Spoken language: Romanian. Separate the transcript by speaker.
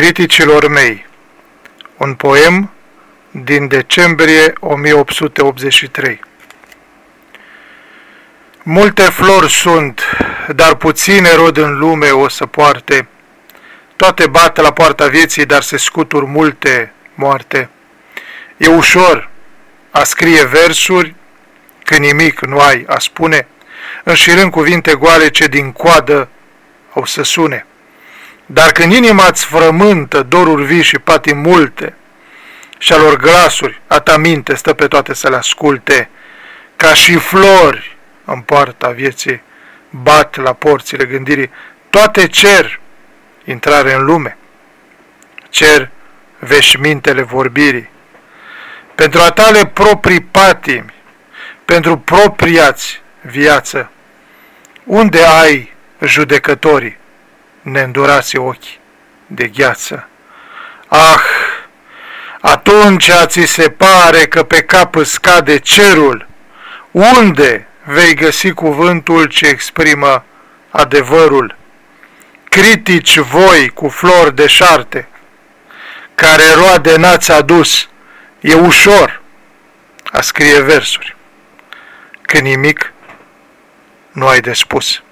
Speaker 1: Criticilor mei Un poem din decembrie 1883 Multe flori sunt, dar puține rod în lume o să poarte. Toate bat la poarta vieții, dar se scutur multe moarte. E ușor a scrie versuri când nimic nu ai a spune, înșirând cuvinte goale ce din coadă au să sune. Dar când inima îți frământă doruri vii și pati multe, și alor glasuri a ta minte stă pe toate să le asculte, ca și flori în poarta vieții, bat la porțile gândirii, toate cer intrare în lume, cer veșmintele vorbirii, pentru a tale proprii patimi, pentru propriați viață, unde ai judecătorii? Neîndurați ochi de gheață. Ah, atunci ți se pare că pe cap îți scade cerul, unde vei găsi cuvântul ce exprimă adevărul? Critici voi cu flori de șarte, care roade n-ați adus, e ușor a scrie versuri, că nimic nu ai de spus.